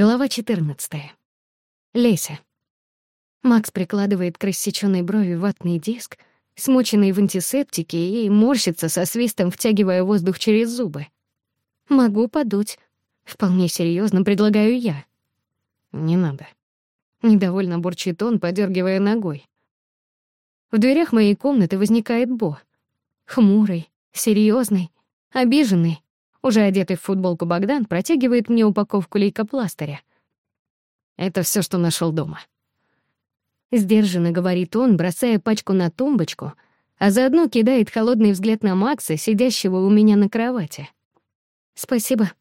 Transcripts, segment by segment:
Глава 14. Леся. Макс прикладывает к рассечённой брови ватный диск, смоченный в антисептике, и морщится со свистом, втягивая воздух через зубы. «Могу подуть», — вполне серьезно предлагаю я. «Не надо». Недовольно бурчит он, подергивая ногой. В дверях моей комнаты возникает Бо. Хмурый, серьезный, обиженный уже одетый в футболку Богдан протягивает мне упаковку лейкопластыря. Это все, что нашел дома. Сдержанно говорит он, бросая пачку на тумбочку, а заодно кидает холодный взгляд на Макса, сидящего у меня на кровати. «Спасибо».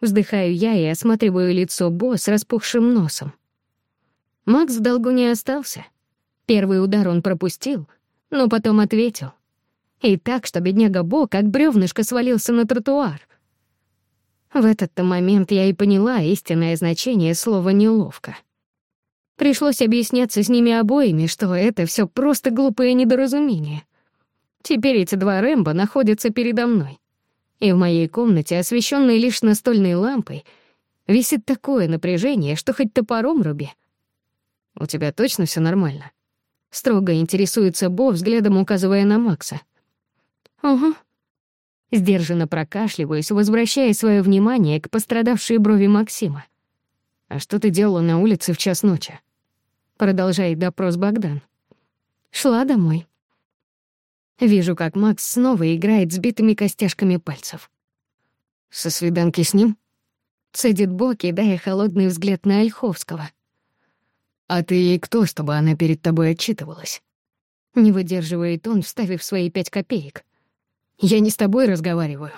Вздыхаю я и осматриваю лицо Бо с распухшим носом. Макс в долгу не остался. Первый удар он пропустил, но потом ответил. И так, что бедняга Бо как бревнышко свалился на тротуар. В этот-то момент я и поняла истинное значение слова «неловко». Пришлось объясняться с ними обоими, что это все просто глупое недоразумение. Теперь эти два Рэмбо находятся передо мной. И в моей комнате, освещенной лишь настольной лампой, висит такое напряжение, что хоть топором руби. «У тебя точно все нормально?» Строго интересуется Бо, взглядом указывая на Макса. «Угу», Сдержанно прокашливаясь, возвращая свое внимание к пострадавшей брови Максима. «А что ты делала на улице в час ночи?» Продолжает допрос Богдан. «Шла домой». Вижу, как Макс снова играет с битыми костяшками пальцев. «Со свиданки с ним?» Цедит Боки, дая холодный взгляд на Ольховского. «А ты ей кто, чтобы она перед тобой отчитывалась?» Не выдерживает он, вставив свои пять копеек. Я не с тобой разговариваю».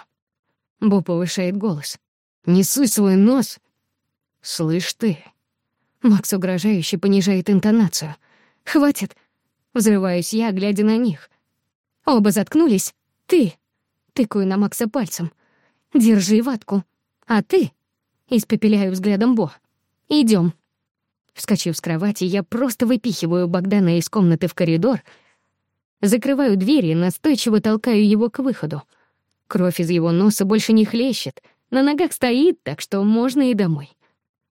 Бо повышает голос. «Не суй свой нос!» «Слышь ты!» Макс угрожающе понижает интонацию. «Хватит!» Взрываюсь я, глядя на них. Оба заткнулись. «Ты!» Тыкаю на Макса пальцем. «Держи ватку!» «А ты?» Испепеляю взглядом Бо. Идем. Вскочив с кровати, я просто выпихиваю Богдана из комнаты в коридор — Закрываю дверь и настойчиво толкаю его к выходу. Кровь из его носа больше не хлещет, на ногах стоит, так что можно и домой.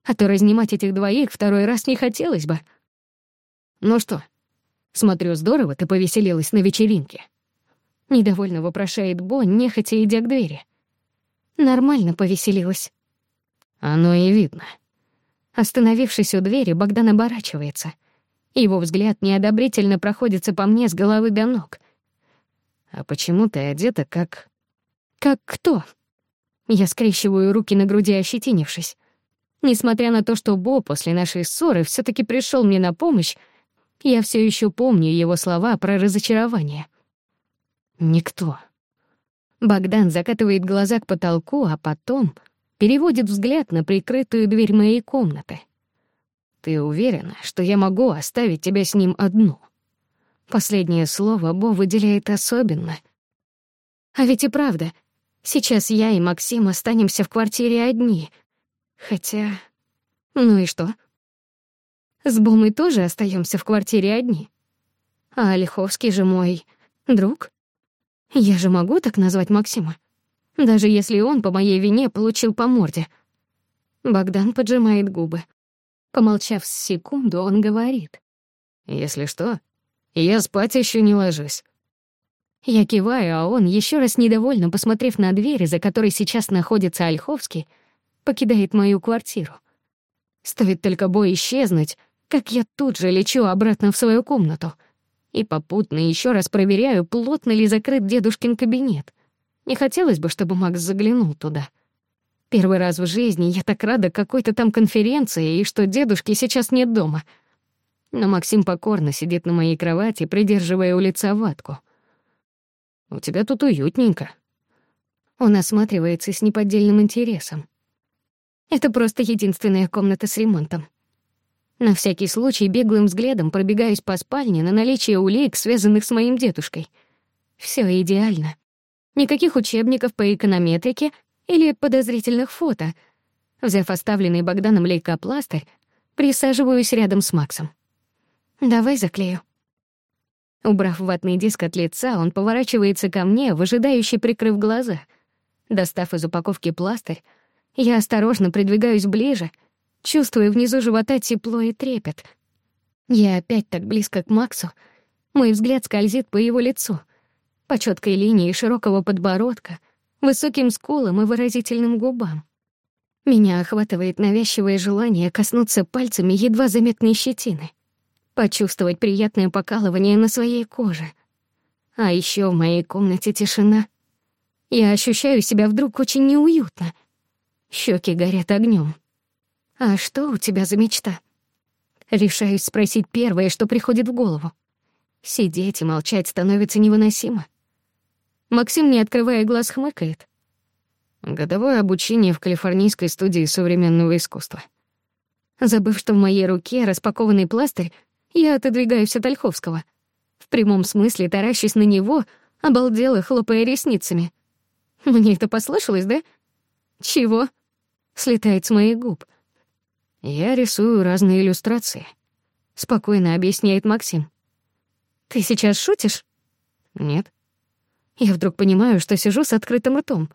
А то разнимать этих двоих второй раз не хотелось бы. «Ну что?» «Смотрю, здорово ты повеселилась на вечеринке». Недовольно вопрошает Бо, нехотя идя к двери. «Нормально повеселилась». «Оно и видно». Остановившись у двери, Богдан оборачивается — его взгляд неодобрительно проходится по мне с головы до ног. «А почему ты одета как...» «Как кто?» Я скрещиваю руки на груди, ощетинившись. Несмотря на то, что Бо после нашей ссоры все таки пришел мне на помощь, я все еще помню его слова про разочарование. «Никто». Богдан закатывает глаза к потолку, а потом переводит взгляд на прикрытую дверь моей комнаты — «Ты уверена, что я могу оставить тебя с ним одну?» Последнее слово Бо выделяет особенно. «А ведь и правда, сейчас я и Максим останемся в квартире одни. Хотя... Ну и что? С Бо мы тоже остаемся в квартире одни. А Олеховский же мой друг. Я же могу так назвать Максима, даже если он по моей вине получил по морде». Богдан поджимает губы. Помолчав секунду, он говорит. «Если что, я спать еще не ложусь». Я киваю, а он, еще раз недовольно посмотрев на дверь, за которой сейчас находится Ольховский, покидает мою квартиру. Стоит только бой исчезнуть, как я тут же лечу обратно в свою комнату и попутно еще раз проверяю, плотно ли закрыт дедушкин кабинет. Не хотелось бы, чтобы Макс заглянул туда. Первый раз в жизни я так рада какой-то там конференции и что дедушки сейчас нет дома. Но Максим покорно сидит на моей кровати, придерживая у лица ватку. «У тебя тут уютненько». Он осматривается с неподдельным интересом. «Это просто единственная комната с ремонтом», на всякий случай беглым взглядом пробегаюсь по спальне на наличие улик, связанных с моим дедушкой. Все идеально. Никаких учебников по эконометрике, или подозрительных фото. Взяв оставленный Богданом лейкопластырь, присаживаюсь рядом с Максом. «Давай заклею». Убрав ватный диск от лица, он поворачивается ко мне, выжидающе прикрыв глаза. Достав из упаковки пластырь, я осторожно придвигаюсь ближе, чувствуя внизу живота тепло и трепет. Я опять так близко к Максу. Мой взгляд скользит по его лицу, по четкой линии широкого подбородка — высоким скулам и выразительным губам. Меня охватывает навязчивое желание коснуться пальцами едва заметной щетины, почувствовать приятное покалывание на своей коже. А еще в моей комнате тишина. Я ощущаю себя вдруг очень неуютно. Щеки горят огнем. «А что у тебя за мечта?» Решаюсь спросить первое, что приходит в голову. Сидеть и молчать становится невыносимо. Максим, не открывая глаз, хмыкает. Годовое обучение в Калифорнийской студии современного искусства. Забыв, что в моей руке распакованный пластырь, я отодвигаюсь от Ольховского. В прямом смысле таращусь на него, обалдела, хлопая ресницами. Мне это послышалось, да? Чего? Слетает с моих губ. Я рисую разные иллюстрации. Спокойно объясняет Максим. Ты сейчас шутишь? Нет. Я вдруг понимаю, что сижу с открытым ртом.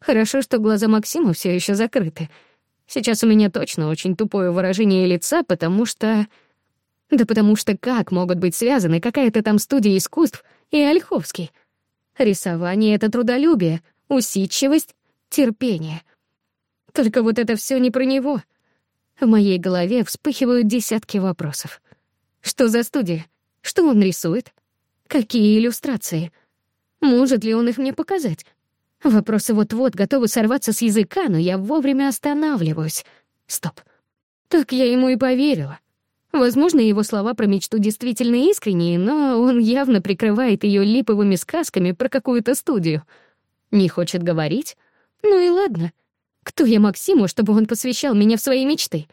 Хорошо, что глаза Максима все еще закрыты. Сейчас у меня точно очень тупое выражение лица, потому что... Да потому что как могут быть связаны какая-то там студия искусств и Ольховский? Рисование — это трудолюбие, усидчивость — терпение. Только вот это все не про него. В моей голове вспыхивают десятки вопросов. Что за студия? Что он рисует? Какие иллюстрации? Может ли он их мне показать? Вопросы вот-вот готовы сорваться с языка, но я вовремя останавливаюсь. Стоп. Так я ему и поверила. Возможно, его слова про мечту действительно искренние, но он явно прикрывает ее липовыми сказками про какую-то студию. Не хочет говорить? Ну и ладно. Кто я Максиму, чтобы он посвящал меня в свои мечты?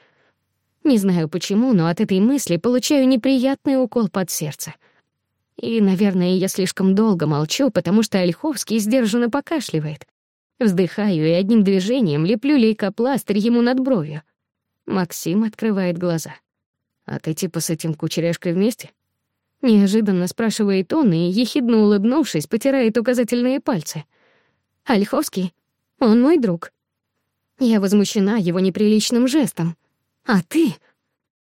Не знаю почему, но от этой мысли получаю неприятный укол под сердце — и, наверное, я слишком долго молчу, потому что Ольховский сдержанно покашливает. Вздыхаю и одним движением леплю лейкопластырь ему над бровью. Максим открывает глаза. «А ты типа с этим кучеряшкой вместе?» Неожиданно спрашивает он и, ехидно улыбнувшись, потирает указательные пальцы. «Ольховский, он мой друг». Я возмущена его неприличным жестом. «А ты?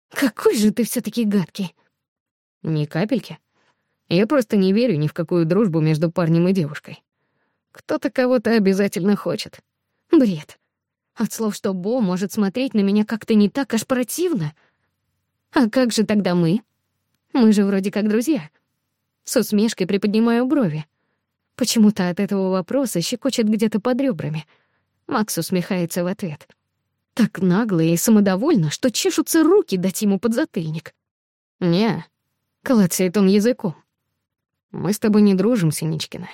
Какой же ты все таки гадкий!» «Ни капельки», я просто не верю ни в какую дружбу между парнем и девушкой. Кто-то кого-то обязательно хочет. Бред. От слов, что Бо может смотреть на меня как-то не так, аж противно. А как же тогда мы? Мы же вроде как друзья. С усмешкой приподнимаю брови. Почему-то от этого вопроса щекочет где-то под ребрами. Макс усмехается в ответ. Так нагло и самодовольно, что чешутся руки дать ему подзатыльник. «Не», — клацает он языком. Мы с тобой не дружим, Синичкина.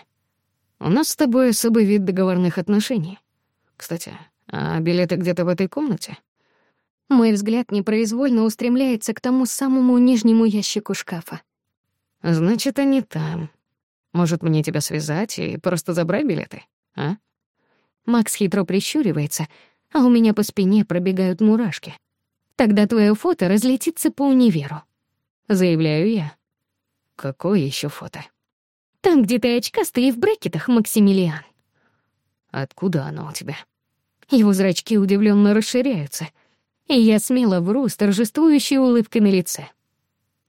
У нас с тобой особый вид договорных отношений. Кстати, а билеты где-то в этой комнате?» Мой взгляд непроизвольно устремляется к тому самому нижнему ящику шкафа. «Значит, они там. Может, мне тебя связать и просто забрать билеты, а?» Макс хитро прищуривается, а у меня по спине пробегают мурашки. «Тогда твое фото разлетится по универу», — заявляю я. «Какое еще фото?» Там, где ты очкастый и в брекетах, Максимилиан. Откуда оно у тебя? Его зрачки удивленно расширяются. И я смело вру с торжествующей улыбкой на лице.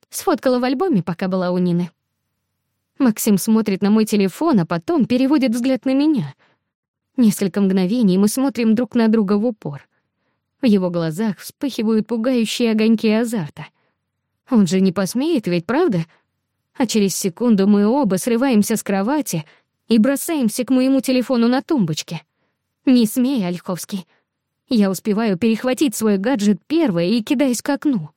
Сфоткала в альбоме, пока была у Нины. Максим смотрит на мой телефон, а потом переводит взгляд на меня. Несколько мгновений мы смотрим друг на друга в упор. В его глазах вспыхивают пугающие огоньки азарта. Он же не посмеет, ведь правда? — а через секунду мы оба срываемся с кровати и бросаемся к моему телефону на тумбочке. «Не смей, Ольховский». Я успеваю перехватить свой гаджет первой и кидаюсь к окну.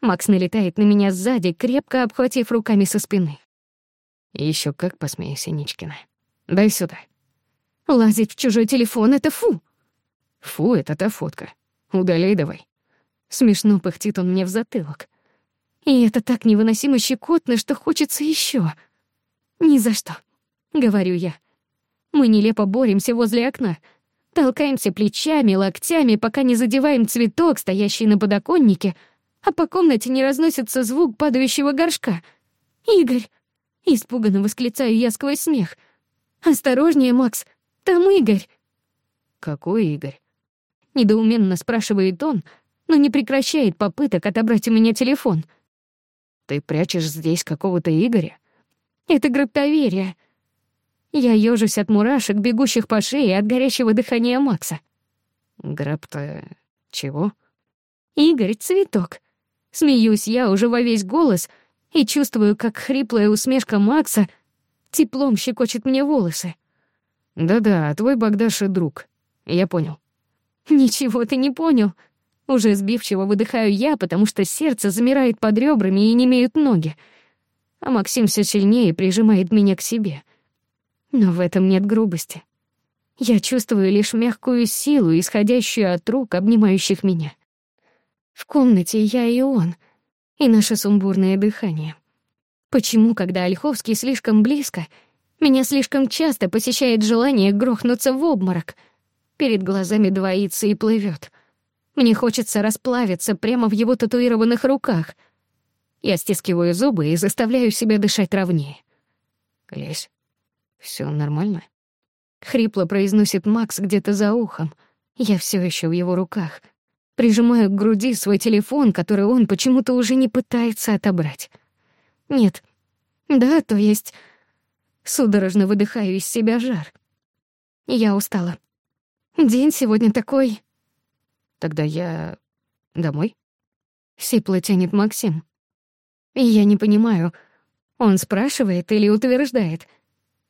Макс налетает на меня сзади, крепко обхватив руками со спины. Еще как посмею, Синичкина. Дай сюда. Лазить в чужой телефон — это фу! Фу, это та фотка. Удаляй давай. Смешно пыхтит он мне в затылок. И это так невыносимо щекотно, что хочется еще. «Ни за что», — говорю я. Мы нелепо боремся возле окна, толкаемся плечами, локтями, пока не задеваем цветок, стоящий на подоконнике, а по комнате не разносится звук падающего горшка. «Игорь!» — испуганно восклицаю я сквозь смех. «Осторожнее, Макс, там Игорь!» «Какой Игорь?» — недоуменно спрашивает он, но не прекращает попыток отобрать у меня телефон — ты прячешь здесь какого-то Игоря? Это граптоверие. Я ёжусь от мурашек, бегущих по шее от горящего дыхания Макса. Гроб-то чего? Игорь — цветок. Смеюсь я уже во весь голос и чувствую, как хриплая усмешка Макса теплом щекочет мне волосы. «Да-да, твой Богдаш и друг. Я понял». «Ничего ты не понял. Уже сбивчиво выдыхаю я, потому что сердце замирает под ребрами и не имеют ноги. А Максим все сильнее прижимает меня к себе. Но в этом нет грубости. Я чувствую лишь мягкую силу, исходящую от рук, обнимающих меня. В комнате я и он, и наше сумбурное дыхание. Почему, когда Ольховский слишком близко, меня слишком часто посещает желание грохнуться в обморок? Перед глазами двоится и плывет. Мне хочется расплавиться прямо в его татуированных руках. Я стискиваю зубы и заставляю себя дышать ровнее. «Лесь, всё нормально?» Хрипло произносит Макс где-то за ухом. Я всё ещё в его руках. Прижимаю к груди свой телефон, который он почему-то уже не пытается отобрать. «Нет. Да, то есть...» Судорожно выдыхаю из себя жар. Я устала. День сегодня такой Тогда я... домой?» Сипло тянет Максим. И я не понимаю, он спрашивает или утверждает.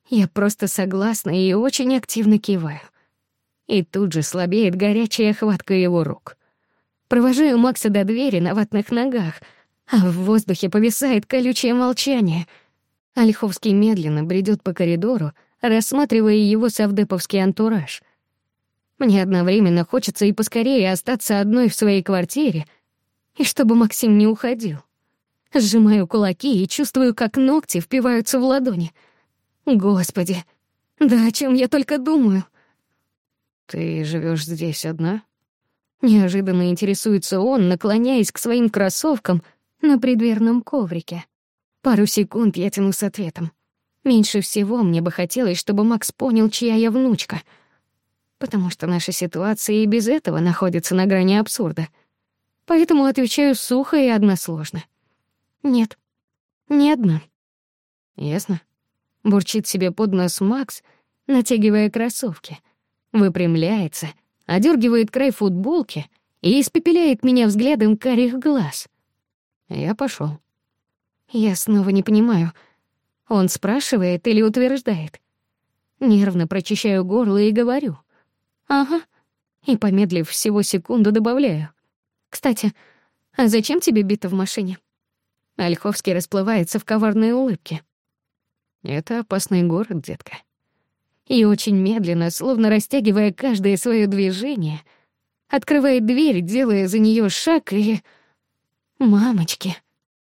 Я просто согласна и очень активно киваю. И тут же слабеет горячая хватка его рук. Провожаю Макса до двери на ватных ногах, а в воздухе повисает колючее молчание. Ольховский медленно бредет по коридору, рассматривая его савдеповский антураж. Мне одновременно хочется и поскорее остаться одной в своей квартире, и чтобы Максим не уходил. Сжимаю кулаки и чувствую, как ногти впиваются в ладони. Господи, да о чем я только думаю. «Ты живешь здесь одна?» Неожиданно интересуется он, наклоняясь к своим кроссовкам на предверном коврике. Пару секунд я тяну с ответом. Меньше всего мне бы хотелось, чтобы Макс понял, чья я внучка — потому что наша ситуация и без этого находится на грани абсурда. Поэтому отвечаю сухо и односложно. Нет. Ни одна. Ясно. Бурчит себе под нос Макс, натягивая кроссовки. Выпрямляется, одергивает край футболки и испепеляет меня взглядом карих глаз. Я пошел. Я снова не понимаю. Он спрашивает или утверждает? Нервно прочищаю горло и говорю — «Ага». И, помедлив всего секунду, добавляю. «Кстати, а зачем тебе бита в машине?» Ольховский расплывается в коварной улыбке. «Это опасный город, детка». И очень медленно, словно растягивая каждое свое движение, открывает дверь, делая за нее шаг и... «Мамочки!»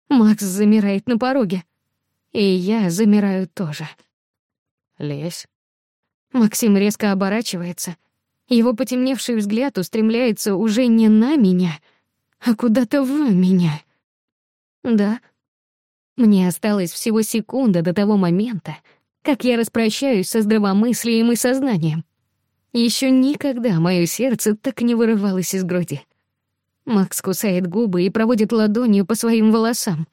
Макс замирает на пороге. И я замираю тоже. «Лезь». Максим резко оборачивается — его потемневший взгляд устремляется уже не на меня, а куда-то в меня. Да. Мне осталось всего секунда до того момента, как я распрощаюсь со здравомыслием и сознанием. Еще никогда мое сердце так не вырывалось из груди. Макс кусает губы и проводит ладонью по своим волосам.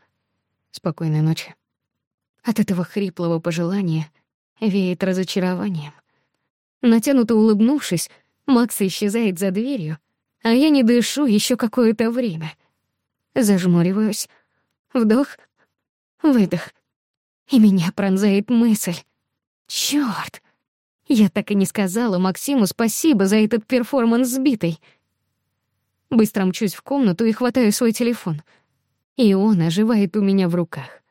Спокойной ночи. От этого хриплого пожелания веет разочарованием. Натянуто улыбнувшись, Макс исчезает за дверью, а я не дышу еще какое-то время. Зажмуриваюсь. Вдох, выдох. И меня пронзает мысль. Чёрт! Я так и не сказала Максиму спасибо за этот перформанс сбитый. Быстро мчусь в комнату и хватаю свой телефон. И он оживает у меня в руках.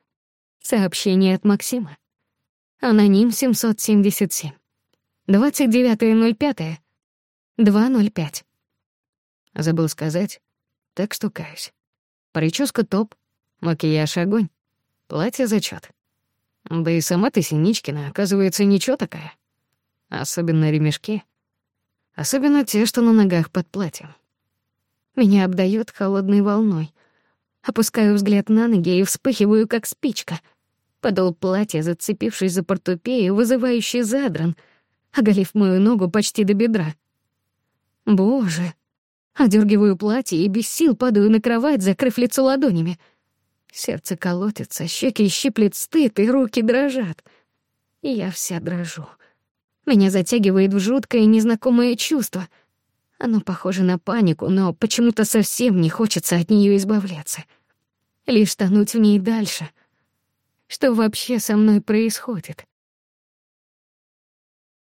Сообщение от Максима. Аноним 777. 29.05. 2.05. Забыл сказать, так что каюсь. Прическа топ, макияж огонь, платье зачет. Да и сама ты, Синичкина, оказывается, ничего такая. Особенно ремешки. Особенно те, что на ногах под платьем. Меня обдает холодной волной. Опускаю взгляд на ноги и вспыхиваю, как спичка. Подол платья, зацепившись за портупею, вызывающий задран, оголив мою ногу почти до бедра — Боже. Одергиваю платье и без сил падаю на кровать, закрыв лицо ладонями. Сердце колотится, щеки щиплет стыд, и руки дрожат. Я вся дрожу. Меня затягивает в жуткое незнакомое чувство. Оно похоже на панику, но почему-то совсем не хочется от нее избавляться. Лишь тонуть в ней дальше. Что вообще со мной происходит?